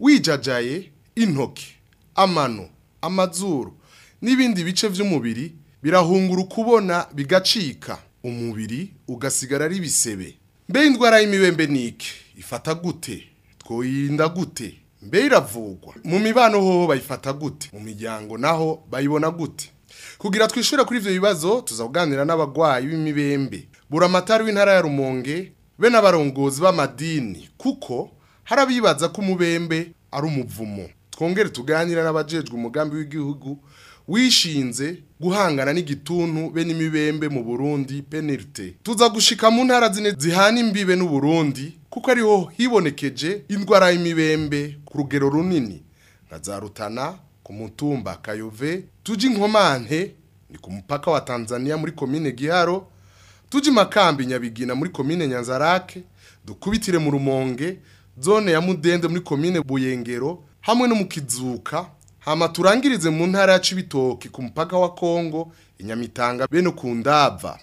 wijajaye intoki amano amazuru n'ibindi bice by'umubiri birahungura kubona bigacika umubiri ugasigara ari bisebe mbe indwara y'imibembe nike ifata gute twoyinda gute mbe iravugwa mu mibano hoho bayifata gute mu miryango naho bayibona gute kugira twishyure kuri ibyo bibazo tuzaganira n'abagwayi b'imibembe buramatari w'intara ya rumonge be n'abarongozi b'amadini kuko harabibaza abibaza ko umubembe ari umuvumo twongere tuganira n'abajejwe umugambi w'igihugu wishinze guhangana n'igituntu be n'imibembe mu Burundi penirite tuza gushika mu ntara zine zihana imbibe n'u Burundi kuko ariho hibonekeje indwara y'imibembe ku rugero runini nka za Rutana ku mutumba Kayove tuji Nkomante ni ku mupaka wa Tanzania muri komine Giharo tuji Makambi Nyabigina muri komine Nyanzarake dukubitire mu Rumonge zone ya Mudende muri komine Buyengero hamwe no mu Kizuka hama turangirize mu ntara ya Cibitoki ku mupaka wa Kongo inyamitanga bene ku ndava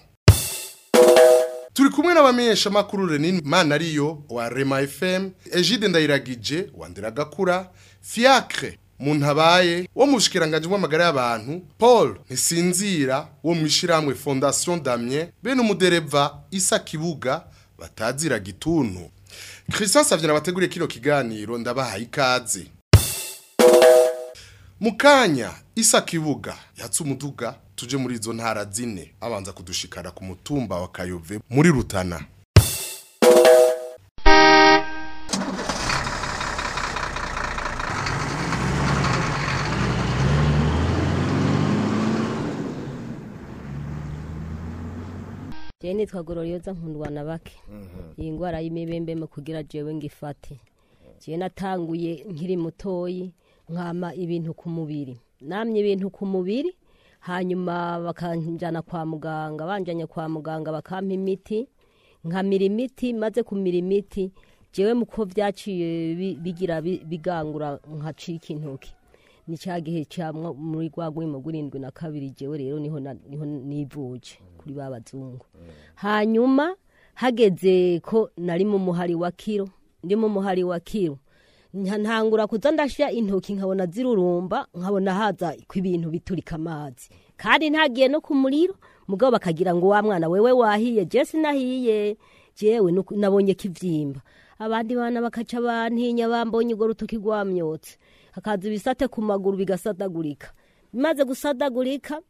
turi kumwe n'abamenyesha makuru Renin Manariyo wa Rema FM Egide Ndayiragije wa Ndiragakura Fiacre Muntabaye wo mu shikiranganje y'abantu Paul Ntisinzira wo mu ishiramwe Fondation Damien bene umudereva Isa Kibuga batazira gituntu Christian Savye nabateguriye kino kiganiro ndabaha ikaze Mukanya kanya isa kibuga yatse umuduga tuje muri izo ntara zine abanza kudushikara ku mutumba wa kayove muri rutana jewe nitwa gororiyoza nkundwa bake mhm. iyi ndwara y'imibembe mu kugira jewe ngifate jewe natanguye nkiri mutoyi nkama ibintu ku mubiri namye ibintu ku mubiri hanyuma bakanjyana kwa muganga banjyanye kwa muganga bakampa imiti nkamira imiti maze kumira imiti jewe muko byaciye bigira bigangura nkacika intoki ni cya gihe cya muri rwa rwego rw'irindwi na kabiri jewe rero niho nivuje kuri ba bazungu hanyuma hageze ko nari mu muhari wa kiro ndi mu muhari wa kiro ntangura kuza ndashyira intoki nkabona zirurumba nkabona haza ku ibintu biturika amazi kandi ntagiye no ku muriro mugabo bakagira ngo wa mwana wewe wahiye jesi nahiye yewe nabonye kibyimba abandi bana bakaca bantinya bambonye urwo rutoki rwamyotse hakaza ibisate ku maguru bigasadagurika bimaze gusadagurika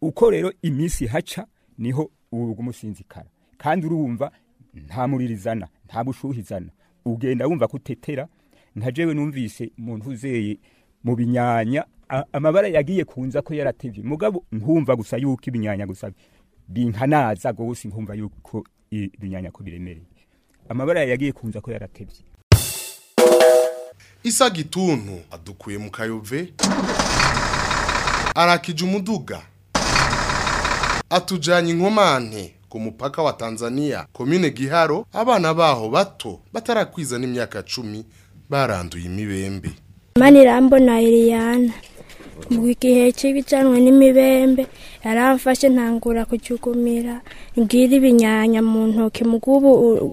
uko rero iminsi haca niho ubwo umusinzikara kandi urumva nta muririzana nta bushuhizana ugenda wumva kutetera nka jewe numvise umuntu uzeye mu binyanya amabara yagiye kunza ko yaratevye mugabo nkumva gusa yuko ibinyanya gusa binkanaza gose nkumva yuko ibinyanya ko biremereye amabara yagiye kunza ko yaratevye isa gituntu adukuye mu kayove arakije umuduga atujanye inkomane ku mupaka wa Tanzania komine Giharo abana baho bato batarakwiza n'imyaka cumi baranduye imibembe Manirambona Eliana Mu gihe cy'ibicanwa n'imibembe yaramfashe ntangura kucyukumira ngira ibinyanya mu ntoki mugubu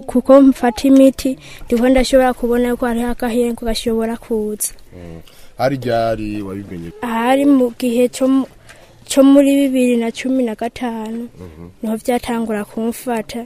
kuko mfata imiti ndiho ndashobora kubona ko hariho akahengo gashobora kuza mm. hari ryari wabimenye ahari mu gihe cyo muri bibiri na cumi na gatanu mm-hmm. niho byatangura kumfata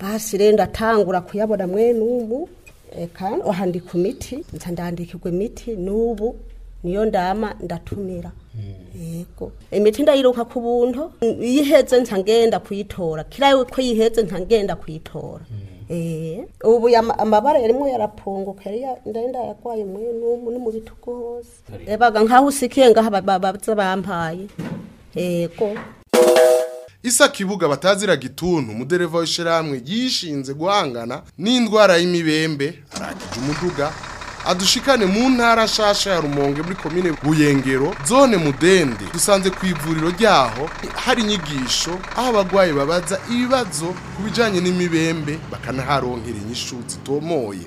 basi rero ndatangura kuyabona mwe n'ubu kandi ku miti ndandikirwa imiti n'ubu niyo ndama ndatumira yego imiti ndayiruka ku buntu iyiheze iheze ntangenda kuyitora kiriya ko yiheze ntangenda kuyitora ubu amabara yarimo yarapunguka ndenda yagwaye no mu bitugu hose rebaga nkaho usikiye ngaho babaza bampaye yego isa kibuga batazira gituntu umudereva w'ishyirahamwe yishinze guhangana n'indwara y'imibembe arangije umuduga adushikane mu ntara nshasha ya rumonge muri komine buyengero zone mudende dusanze ku ivuriro ryaho hari inyigisho aho abagwayi babaza ibibazo ku bijyanye n'imibembe bakanaharonkera inyishu zitomoye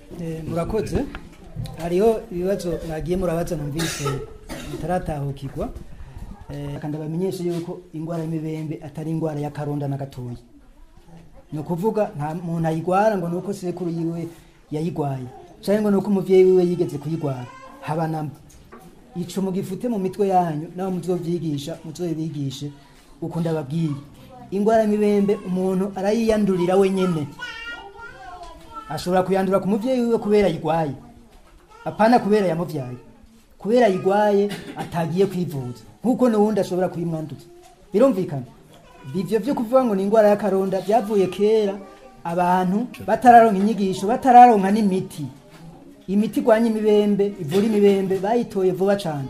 eh, murakoze hariho ibibazo mwagiye murabaza numvise bitaratahukirwa eh, kandi bamenyesha yuko indwara y'imibembe atari indwara y'akaronda na gatoya ni ukuvuga nta muntu ayirwara ngo ni uko sekuru yiwe yayirwaye cyangwa ngo ni uko umubyeyi wiwe yigeze kuyirwara haba namba icumu gifute mu mitwe yanyu nawe mubyigisha muzobyigisha muzobigishe uko ndababwiye indwara y'imibembe umuntu arayiyandurira wenyine ashobora kuyandura ku mubyeyi wiwe kubera ayirwaye apana kubera yamubyaye kubera ayigwaye atagiye kwivuza nk'uko n'uwundi ashobora kuyimwanduza birumvikana ibyo byo kuvuga ngo ni indwara y'akaronda byavuye kera abantu batararonka inyigisho batararonka n'imiti imiti igwanya imibembe ivura imibembe bayitoye vuba cyane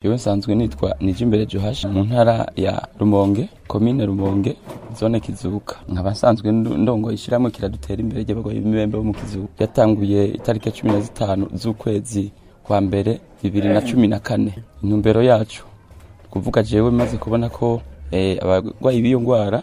yewe nsanzwe nitwa nijimbere Johashi mu ntara ya rumonge komine rumonge zone kizuka nkaba nsanzwe ndongo ishyirahamwe kiradutera imbere ry'abagoye b'imibembe bo mu kizuka yatanguye itariki cumi na zitanu z'ukwezi kwa mbere bibiri na cumi na kane intumbero yacu kuvuga jewe maze kubona ko eh, abarwayi b'iyo ndwara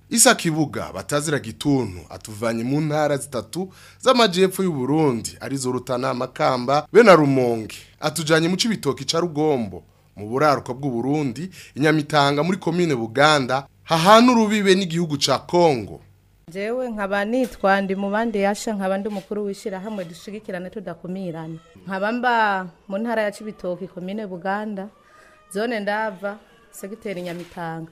isa kibuga batazira gituntu atuvanye mu ntara zitatu z'amajyepfo y'u Burundi arizo Rutana Makamba be na Rumonge atujanye mu cibitoki ca Rugombo mu buraruko bw'u Burundi inyamitanga muri commune Buganda hahana urubibe n'igihugu ca Kongo jewe nkaba nitwa ndi mu bandi yasha nkaba ndi mukuru wishira hamwe dushigikirane tudakumirana nkaba mba mu ntara ya cibitoki commune Buganda zone ndava segiteri nyamitanga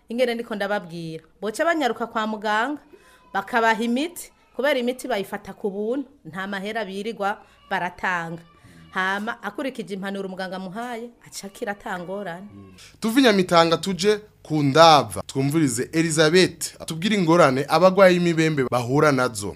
ingene ndiko ndababwira boca banyaruka kwa muganga bakabaha imiti kubera imiti bayifata ku buntu nta mahera birirwa baratanga hama akurikije impanuro umuganga amuhaye acakira atangorane tuve inyamitanga tuje ku ndava twumvirize elizabeth tubwire ingorane abarwayi b'imibembe bahura nazo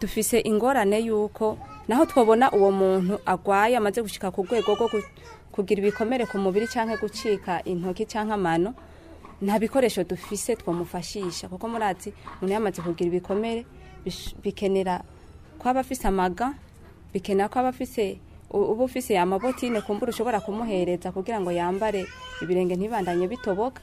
dufise ingorane y'uko naho twabona uwo muntu arwaye amaze gushyika ku rwego rwo kugira ibikomere ku mubiri cyangwa gucika intoki cyangwa amano nta bikoresho dufise twamufashisha kuko murazi umuntu yamaze kugira ibikomere bikenera ko aba afise amaga bikenera ko aba afise uba ufise amabotine kumbura ushobora kumuhereza kugira ngo yambare ibirenge ntibandanye bitoboka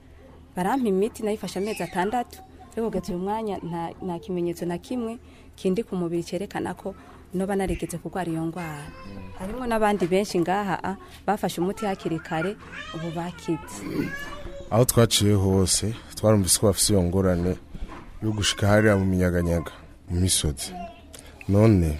barampa imiti nayifashe amezi atandatu ariko kugeza uyu nta kimenyetso na kimwe kindi ku mubiri cyerekana ko noba narigeze kurwara iyo ndwara harimo n'abandi benshi ngaha bafashe umuti hakiri kare ubu bakitse aho twaciye hose twarumvise ko bafite iyo ngorane yo gushika hariya mu minyaganyaga mu misozi none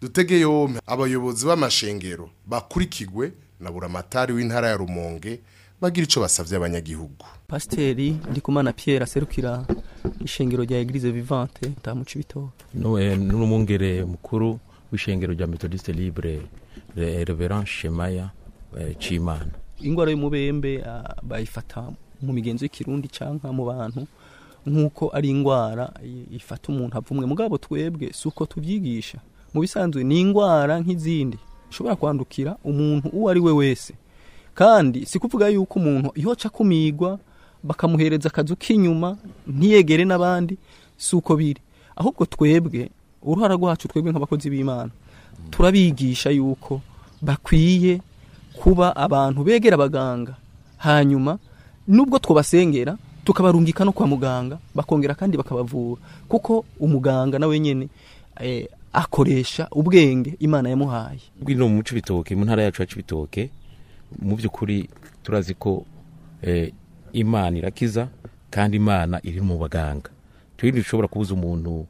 dutegeye yombi abayobozi b'amashengero bakurikirwe na buramatari w'intara ya rumonge bagira icyo basabye abanyagihugu pasiteri ndikumana Pierre aserukira ishengero rya egirize vivante tamuca ibitobo n'umwungere eh, mukuru w'ishengero rya metodiste libre reveran shemaya eh, cy'imana indwara y'umubembe ah, bayifata mu migenzo y'ikirundi cyangwa mu bantu nk'uko ari indwara ifata umuntu avumwe mugabo twebwe si uko tubyigisha mu bisanzwe ni indwara nk'izindi ushobora kwandukira umuntu uwo ari we wese kandi si kuvuga yuko umuntu yoca kumigwa bakamuhereza akazu k'inyuma ntiyegere n'abandi si uko biri ahubwo twebwe uruhara rwacu twebwe nk'abakozi b'imana turabigisha yuko bakwiye kuba abantu begera abaganga hanyuma nubwo twubasengera tukabarungika no kwa muganga bakongera kandi bakabavura kuko umuganga nawe nyine eh, akoresha ubwenge imana yamuhaye bwino mu bitoke mu ntara yacu ya bitoke mu by'ukuri turazi ko eh, imana irakiza kandi imana iri mu baganga turinde dushobora kubuza umuntu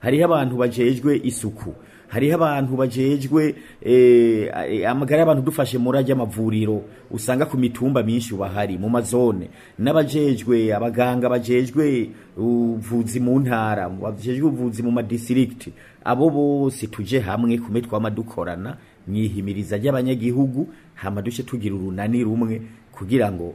hariho abantu bajejwe isuku hariho abantu bajejwe eh, amagara y'abantu dufashe muri y'amavuriro usanga ku mitumba myinshi bahari mu mazone n'abajejwe abaganga bajejwe ubuvuzi mu ntara bajejwe ubuvuzi mu madisirigiti abo bose tujye hamwe kume twama dukorana mu ihimiriza ry'abanyagihugu hama duce tugira urunani rumwe kugira ngo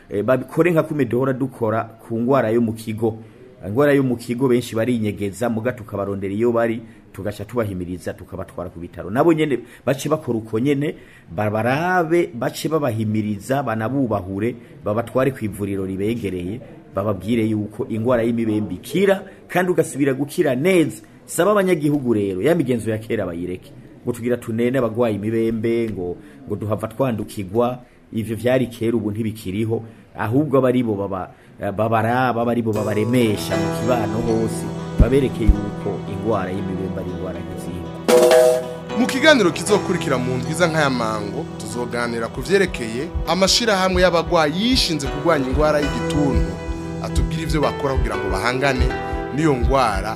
eh, babikore nka kume duhora dukora ku ndwara yo mu kigo indwara yo mu kigo benshi barinyegeza muga tukabarondera iyo bari tugashya tubahimiriza tukabatwara ku bitaro nabo nyene bace bakora uko nyene barabe bace babahimiriza banabubahure babatware ku ivuriro ribegereye bababwire yuko indwara y'imibembe ikira kandi ugasubira gukira neza saba abanyagihugu rero ya migenzo ya kera bayireke ngo tugira tunene n'abarwayi imibembe ngo ngo duhava twandukirwa ibyo byari kera ubu ntibikiriho ahubwo aba aribo babaraba aba aribo babaremesha mu kibano hose baberekeye yuko indwara y'imibembe ari indwara nk'izindi mu kiganiro kizokurikira mu ndwiza nk'ayamango tuzoganira ku byerekeye amashyirahamwe y'abarwayi yishinze kurwanya indwara y'igituntu atubwira ibyo bakora kugira ngo bahangane n'iyo ngwara